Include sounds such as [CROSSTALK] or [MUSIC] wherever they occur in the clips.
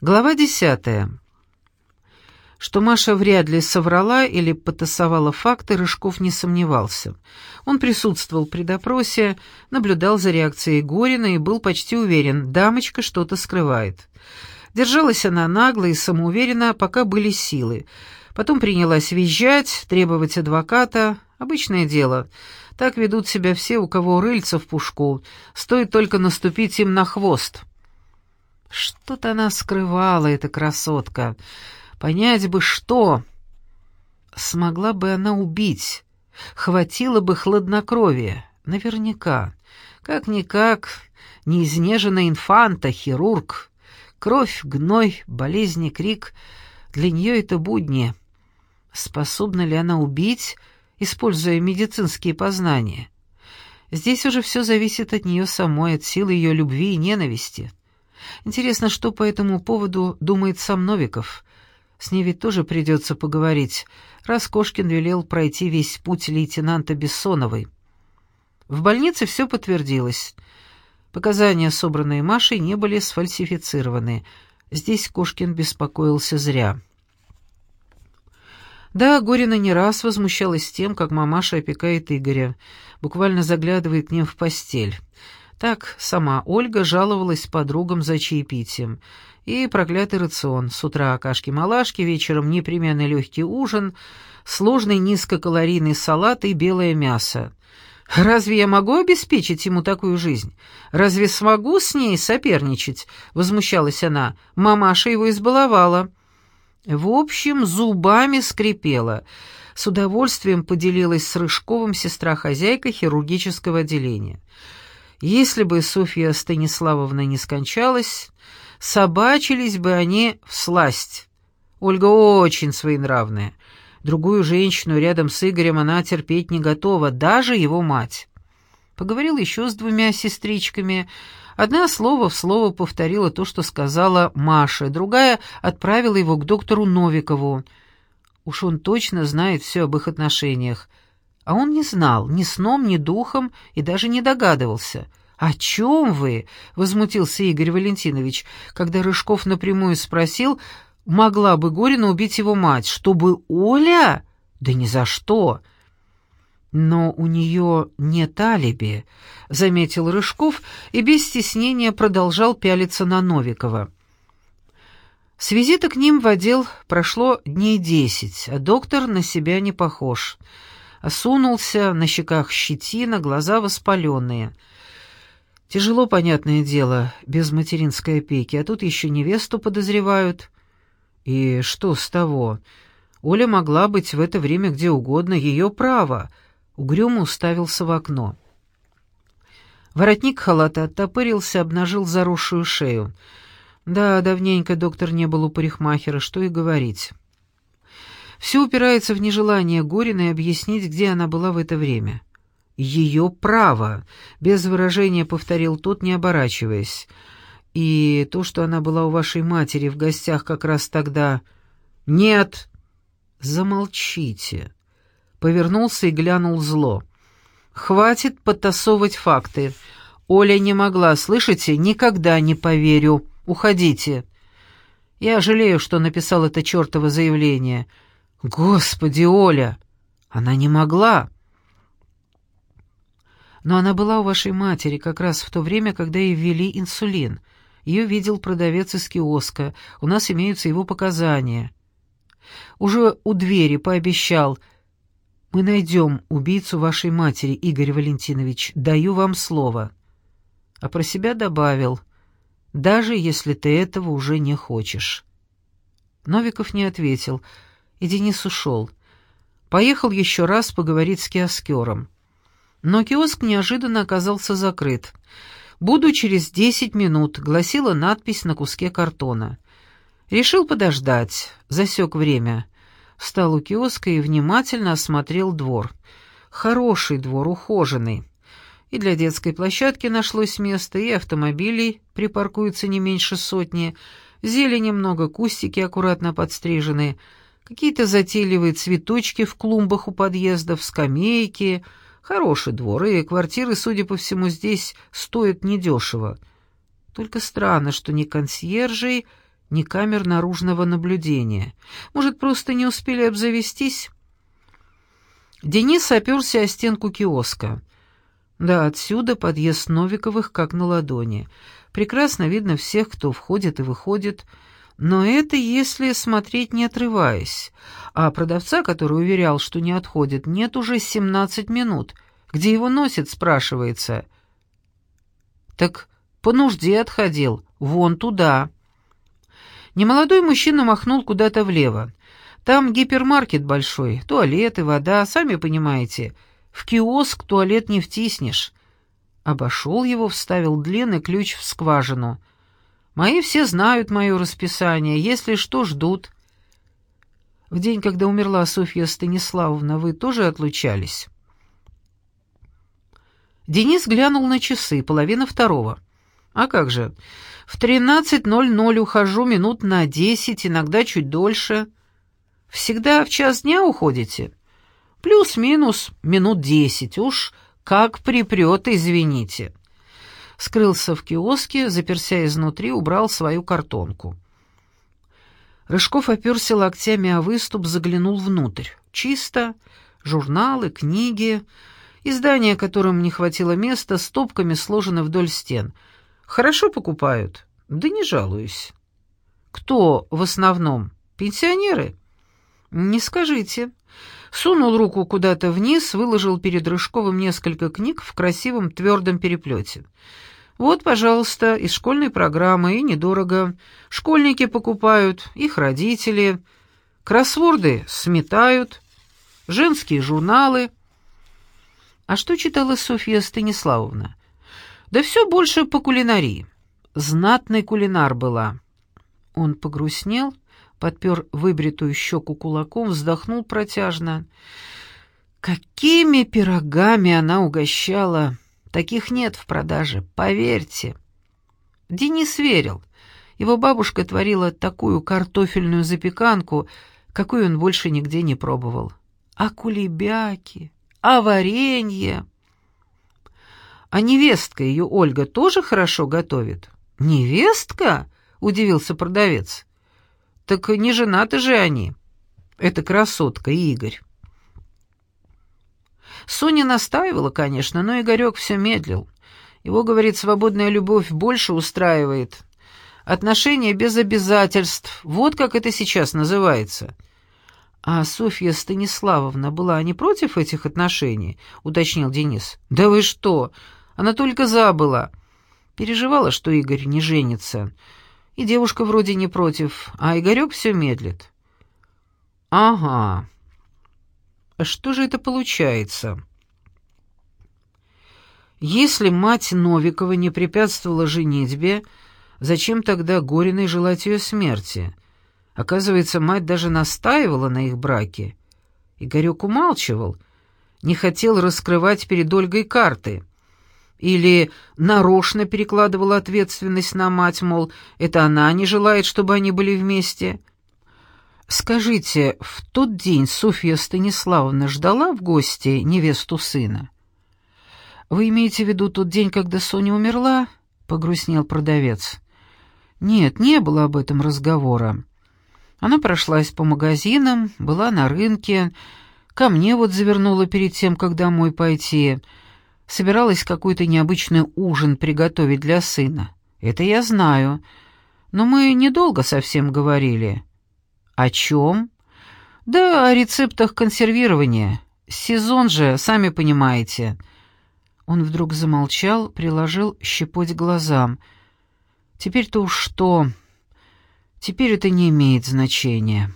Глава десятая. Что Маша вряд ли соврала или потасовала факты, Рыжков не сомневался. Он присутствовал при допросе, наблюдал за реакцией Горина и был почти уверен, дамочка что-то скрывает. Держалась она нагло и самоуверенно, пока были силы. Потом принялась визжать, требовать адвоката. Обычное дело. Так ведут себя все, у кого рыльца в пушку. Стоит только наступить им на хвост. Что-то она скрывала, эта красотка. Понять бы, что. Смогла бы она убить. Хватило бы хладнокровия. Наверняка. Как-никак, неизнеженная инфанта, хирург. Кровь, гной, болезни, крик. Для нее это будни. Способна ли она убить, используя медицинские познания? Здесь уже все зависит от нее самой, от силы ее любви и ненависти. Интересно, что по этому поводу думает сам Новиков. С ней ведь тоже придется поговорить, раз Кошкин велел пройти весь путь лейтенанта Бессоновой. В больнице все подтвердилось. Показания, собранные Машей, не были сфальсифицированы. Здесь Кошкин беспокоился зря. Да, Горина не раз возмущалась тем, как мамаша опекает Игоря, буквально заглядывает к ним в постель. Так сама Ольга жаловалась подругам за чаепитием. И проклятый рацион. С утра кашки-малашки, вечером непременно легкий ужин, сложный низкокалорийный салат и белое мясо. «Разве я могу обеспечить ему такую жизнь? Разве смогу с ней соперничать?» — возмущалась она. Мамаша его избаловала. В общем, зубами скрипела. С удовольствием поделилась с Рыжковым сестра-хозяйка хирургического отделения. Если бы Софья Станиславовна не скончалась, собачились бы они в сласть. Ольга очень своенравная. Другую женщину рядом с Игорем она терпеть не готова, даже его мать. Поговорил еще с двумя сестричками. Одна слово в слово повторила то, что сказала Маша, другая отправила его к доктору Новикову. Уж он точно знает все об их отношениях. А он не знал ни сном, ни духом и даже не догадывался. «О чем вы?» — возмутился Игорь Валентинович, когда Рыжков напрямую спросил, могла бы Горина убить его мать, чтобы Оля? Да ни за что. Но у нее нет алиби, — заметил Рыжков и без стеснения продолжал пялиться на Новикова. С визита к ним в отдел прошло дней десять, а доктор на себя не похож — Осунулся, на щеках щетина, глаза воспаленные. Тяжело, понятное дело, без материнской опеки, а тут еще невесту подозревают. И что с того? Оля могла быть в это время где угодно, ее право. Угрюмо уставился в окно. Воротник халата оттопырился, обнажил заросшую шею. Да, давненько доктор не был у парикмахера, что и говорить. Все упирается в нежелание Гориной объяснить, где она была в это время. «Ее право», — без выражения повторил тот, не оборачиваясь. «И то, что она была у вашей матери в гостях как раз тогда...» «Нет!» «Замолчите!» Повернулся и глянул зло. «Хватит подтасовывать факты. Оля не могла, слышите? Никогда не поверю. Уходите!» «Я жалею, что написал это чертово заявление». «Господи, Оля! Она не могла!» «Но она была у вашей матери как раз в то время, когда ей ввели инсулин. Ее видел продавец из киоска, у нас имеются его показания. Уже у двери пообещал, мы найдем убийцу вашей матери, Игорь Валентинович, даю вам слово». А про себя добавил, «даже если ты этого уже не хочешь». Новиков не ответил, — и Денис ушел. Поехал еще раз поговорить с киоскером. Но киоск неожиданно оказался закрыт. «Буду через десять минут», — гласила надпись на куске картона. Решил подождать, засек время. Встал у киоска и внимательно осмотрел двор. Хороший двор, ухоженный. И для детской площадки нашлось место, и автомобилей припаркуются не меньше сотни, зелени много, кустики аккуратно подстрижены — Какие-то затейливые цветочки в клумбах у подъездов, скамейки. Хороший двор, и квартиры, судя по всему, здесь стоят недешево. Только странно, что ни консьержей, ни камер наружного наблюдения. Может, просто не успели обзавестись? Денис оперся о стенку киоска. Да, отсюда подъезд Новиковых как на ладони. Прекрасно видно всех, кто входит и выходит, но это если смотреть не отрываясь. А продавца, который уверял, что не отходит, нет уже 17 минут. Где его носит, спрашивается. Так по нужде отходил, вон туда. Немолодой мужчина махнул куда-то влево. Там гипермаркет большой, туалеты, вода, сами понимаете. В киоск туалет не втиснешь. Обошел его, вставил длинный ключ в скважину. Мои все знают мое расписание, если что, ждут. В день, когда умерла Софья Станиславовна, вы тоже отлучались? Денис глянул на часы, половина второго. А как же? В 13.00 ухожу минут на десять, иногда чуть дольше. Всегда в час дня уходите? Плюс-минус минут десять, уж как припрет, извините. Скрылся в киоске, заперся изнутри, убрал свою картонку. Рыжков оперся локтями о выступ, заглянул внутрь. Чисто, журналы, книги, издания, которым не хватило места, стопками сложены вдоль стен — Хорошо покупают? Да не жалуюсь. Кто в основном? Пенсионеры? Не скажите. Сунул руку куда-то вниз, выложил перед Рыжковым несколько книг в красивом твердом переплете. Вот, пожалуйста, из школьной программы, и недорого. Школьники покупают, их родители. Кроссворды сметают, женские журналы. А что читала Софья Станиславовна? Да все больше по кулинарии. Знатный кулинар была. Он погрустнел, подпер выбритую щеку кулаком, вздохнул протяжно. Какими пирогами она угощала! Таких нет в продаже, поверьте. Денис верил. Его бабушка творила такую картофельную запеканку, какую он больше нигде не пробовал. А кулебяки, а варенье... А невестка ее, Ольга, тоже хорошо готовит?» «Невестка?» — удивился продавец. «Так не женаты же они. Это красотка, Игорь». Соня настаивала, конечно, но Игорек все медлил. Его, говорит, свободная любовь больше устраивает. Отношения без обязательств, вот как это сейчас называется. А Софья Станиславовна была не против этих отношений, уточнил Денис. Да вы что? Она только забыла. Переживала, что Игорь не женится. И девушка вроде не против, а Игорек все медлит. «Ага. Что же это получается?» Если мать Новикова не препятствовала женитьбе, зачем тогда Гориной желать ее смерти? Оказывается, мать даже настаивала на их браке. Игорек умалчивал, не хотел раскрывать перед Ольгой карты. Или нарочно перекладывала ответственность на мать, мол, это она не желает, чтобы они были вместе. Скажите, в тот день Софья Станиславовна ждала в гости невесту сына? Вы имеете в виду тот день, когда Соня умерла? Погрустнел продавец. Нет, не было об этом разговора. Она прошлась по магазинам, была на рынке, ко мне вот завернула перед тем, как домой пойти — собиралась какой-то необычный ужин приготовить для сына. Это я знаю. Но мы недолго совсем говорили. О чем? Да о рецептах консервирования. Сезон же, сами понимаете. Он вдруг замолчал, приложил щепоть глазам. Теперь-то уж что? Теперь это не имеет значения.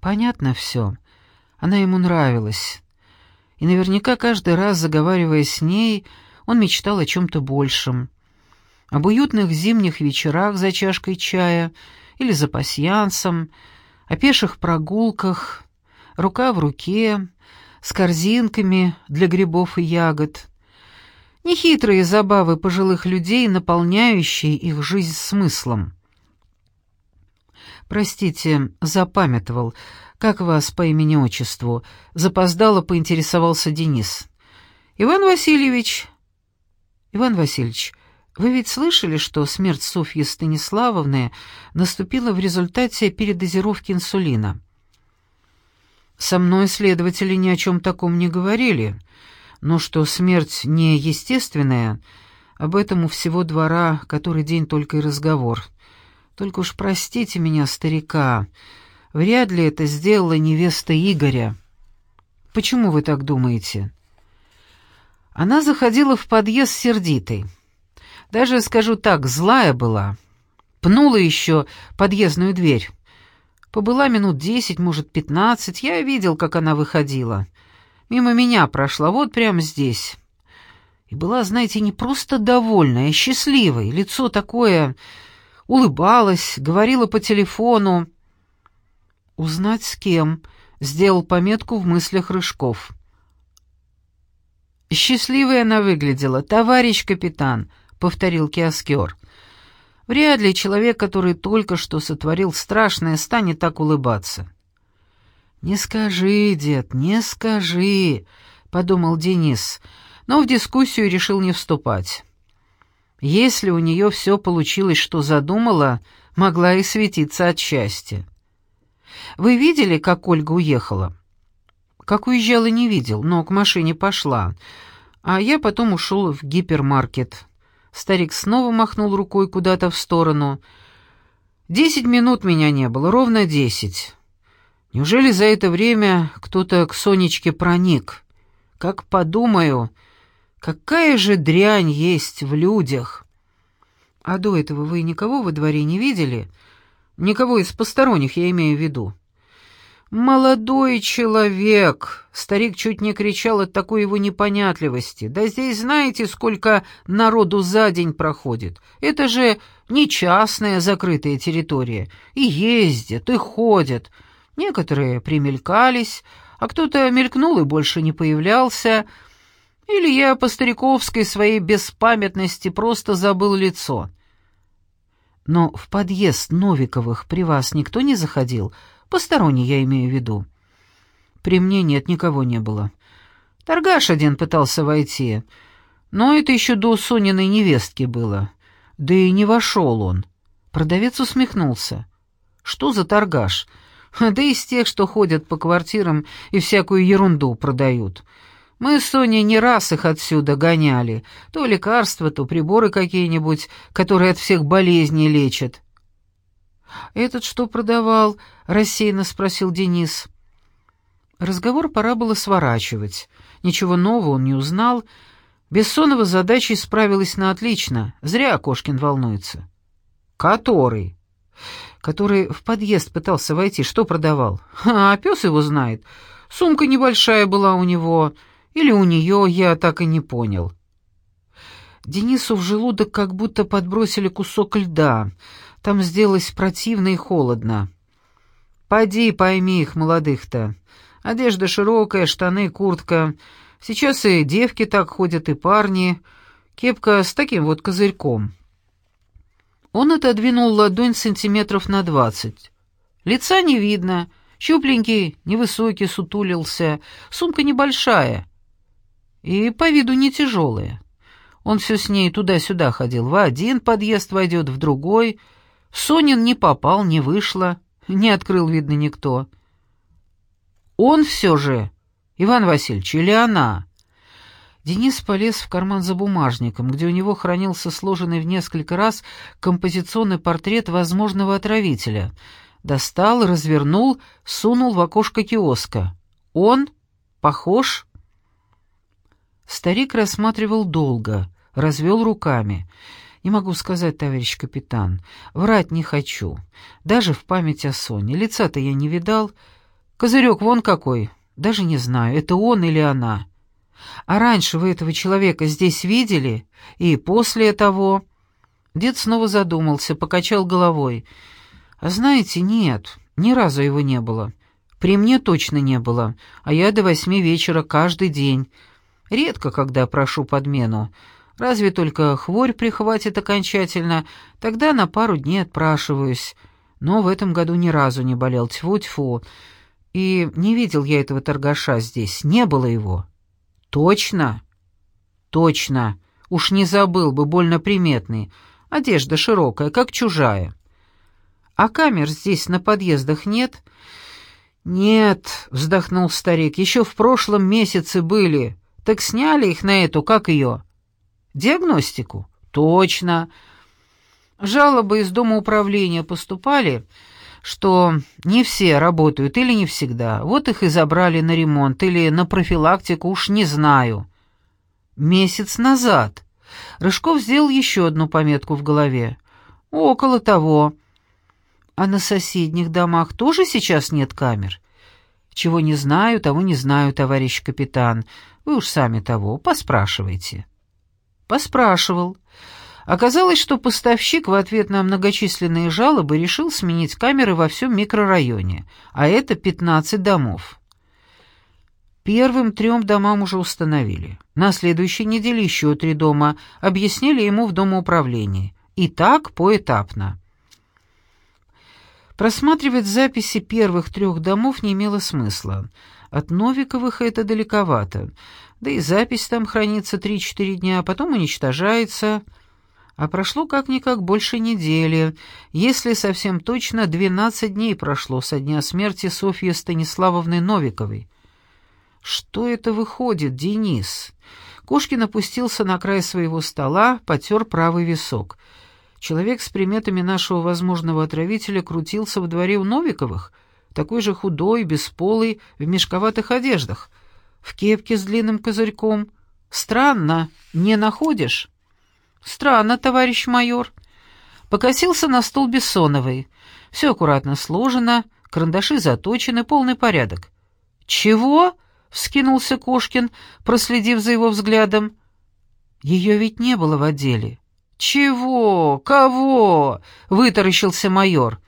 Понятно все. Она ему нравилась и наверняка каждый раз, заговаривая с ней, он мечтал о чем-то большем. Об уютных зимних вечерах за чашкой чая или за пасьянсом, о пеших прогулках, рука в руке, с корзинками для грибов и ягод. Нехитрые забавы пожилых людей, наполняющие их жизнь смыслом. «Простите, запамятовал», «Как вас по имени-отчеству?» — запоздало поинтересовался Денис. «Иван Васильевич». «Иван Васильевич, Вы ведь слышали, что смерть Софьи Станиславовны наступила в результате передозировки инсулина? Со мной следователи ни о чем таком не говорили, но что смерть неестественная, об этом у всего двора который день только и разговор. Только уж простите меня, старика, вряд ли это сделала невеста Игоря. Почему вы так думаете? Она заходила в подъезд сердитой. Даже, скажу так, злая была. Пнула еще подъездную дверь. Побыла минут десять, может, пятнадцать. Я видел, как она выходила. Мимо меня прошла, вот прямо здесь. И была, знаете, не просто довольная, а счастливой. Лицо такое... Улыбалась, говорила по телефону. «Узнать с кем?» — сделал пометку в мыслях Рыжков. «Счастливой она выглядела, товарищ капитан», повторил киоскер. Вряд ли человек, который только что сотворил страшное, станет так улыбаться. «Не скажи, дед, не скажи», — подумал Денис, но в дискуссию решил не вступать. Если у нее все получилось, что задумала, могла и светиться от счастья. «Вы видели, как Ольга уехала?» «Как уезжала, не видел, но к машине пошла, а я потом ушел в гипермаркет». Старик снова махнул рукой куда-то в сторону. «Десять минут меня не было, ровно десять. Неужели за это время кто-то к Сонечке проник? Как подумаю, какая же дрянь есть в людях!» «А до этого вы никого во дворе не видели? Никого из посторонних, я имею в виду?» «Молодой человек!» — старик чуть не кричал от такой его непонятливости. «Да здесь знаете, сколько народу за день проходит? Это же не частная закрытая территория. И ездят, и ходят. Некоторые примелькались, а кто-то мелькнул и больше не появлялся. Или я по стариковской своей беспамятности просто забыл лицо». «Но в подъезд Новиковых при вас никто не заходил?» Посторонний я имею в виду. При мне нет, никого не было. Торгаш один пытался войти, но это еще до Сониной невестки было. Да и не вошел он. Продавец усмехнулся. Что за торгаш? [LAUGHS] Да из тех, что ходят по квартирам и всякую ерунду продают. Мы с Соней не раз их отсюда гоняли. То лекарства, то приборы какие-нибудь, которые от всех болезней лечат. «Этот что продавал?» — рассеянно спросил Денис. Разговор пора было сворачивать. Ничего нового он не узнал. Бессонова задачей справилась на отлично. Зря Кошкин волнуется. «Который?» «Который в подъезд пытался войти. Что продавал?» «А, пес его знает. Сумка небольшая была у него. Или у нее, я так и не понял». Денису в желудок как будто подбросили кусок льда — там сделалось противно и холодно. Пойди пойми их, молодых-то. Одежда широкая, штаны, куртка. Сейчас и девки так ходят, и парни. Кепка с таким вот козырьком. Он отодвинул ладонь сантиметров на двадцать. Лица не видно. Щупленький, невысокий, сутулился. Сумка небольшая. И по виду не тяжелая. Он все с ней туда-сюда ходил. В один подъезд войдет, в другой — Сонин не попал, не вышло, не открыл, видно, никто. Он все же, Иван Васильевич, или она? Денис полез в карман за бумажником, где у него хранился сложенный в несколько раз композиционный портрет возможного отравителя. Достал, развернул, сунул в окошко киоска. Он? Похож? Старик рассматривал долго, развел руками — «Не могу сказать, товарищ капитан. Врать не хочу. Даже в память о Соне. Лица-то я не видал. Козырек вон какой. Даже не знаю, это он или она. А раньше вы этого человека здесь видели? И после того...» Дед снова задумался, покачал головой. «А знаете, нет, ни разу его не было. При мне точно не было, а я до восьми вечера каждый день. Редко, когда прошу подмену. Разве только хворь прихватит окончательно, тогда на пару дней отпрашиваюсь. Но в этом году ни разу не болел, тьфу-тьфу. И не видел я этого торгаша здесь, не было его. Точно? Точно, Уж не забыл бы, больно приметный. Одежда широкая, как чужая. А камер здесь на подъездах нет? Нет, вздохнул старик, еще в прошлом месяце были. Так сняли их на эту, как ее? Диагностику? Точно. Жалобы из дома управления поступали, что не все работают или не всегда. Вот их и забрали на ремонт или на профилактику, уж не знаю. Месяц назад. Рыжков сделал еще одну пометку в голове. Около того. А на соседних домах тоже сейчас нет камер? Чего не знаю, того не знаю, товарищ капитан. Вы уж сами того, поспрашивайте. Поспрашивал. Оказалось, что поставщик в ответ на многочисленные жалобы решил сменить камеры во всем микрорайоне, а это 15 домов. Первым трем домам уже установили. На следующей неделе еще три дома объяснили ему в домоуправлении. И так поэтапно. Просматривать записи первых трех домов не имело смысла. От Новиковых это далековато. Да и запись там хранится 3-4 дня, а потом уничтожается. А прошло как-никак больше недели. Если совсем точно, 12 дней прошло со дня смерти Софьи Станиславовны Новиковой. «Что это выходит, Денис?» Кошкин опустился на край своего стола, потер правый висок. Человек с приметами нашего возможного отравителя крутился в дворе у Новиковых, такой же худой, бесполый, в мешковатых одеждах, в кепке с длинным козырьком. Странно, не находишь? Странно, товарищ майор. Покосился на стол Бессоновой. Все аккуратно сложено, карандаши заточены, полный порядок. «Чего?» — вскинулся Кошкин, проследив за его взглядом. «Ее ведь не было в отделе». «Чего? Кого?» — вытаращился майор.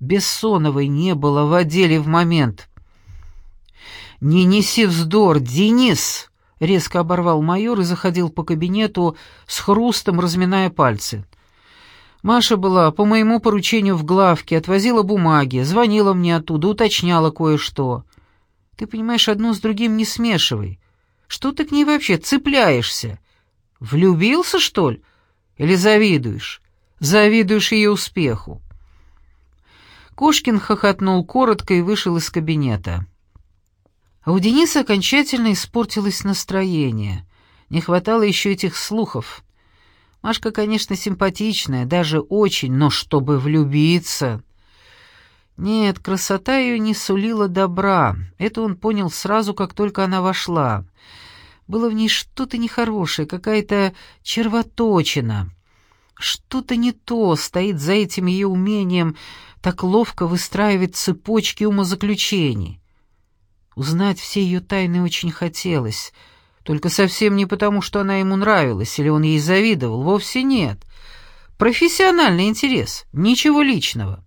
Бессоновой не было в отделе в момент. «Не неси вздор, Денис!» — резко оборвал майор и заходил по кабинету с хрустом, разминая пальцы. Маша была по моему поручению в главке, отвозила бумаги, звонила мне оттуда, уточняла кое-что. Ты, понимаешь, одно с другим не смешивай. Что ты к ней вообще цепляешься? Влюбился, что ли? Или завидуешь? Завидуешь ее успеху?» Кошкин хохотнул коротко и вышел из кабинета. А у Дениса окончательно испортилось настроение. Не хватало еще этих слухов. Машка, конечно, симпатичная, даже очень, но чтобы влюбиться... Нет, красота ее не сулила добра. Это он понял сразу, как только она вошла. Было в ней что-то нехорошее, какая-то червоточина. Что-то не то стоит за этим ее умением так ловко выстраивать цепочки умозаключений. Узнать все ее тайны очень хотелось, только совсем не потому, что она ему нравилась или он ей завидовал, вовсе нет. Профессиональный интерес, ничего личного.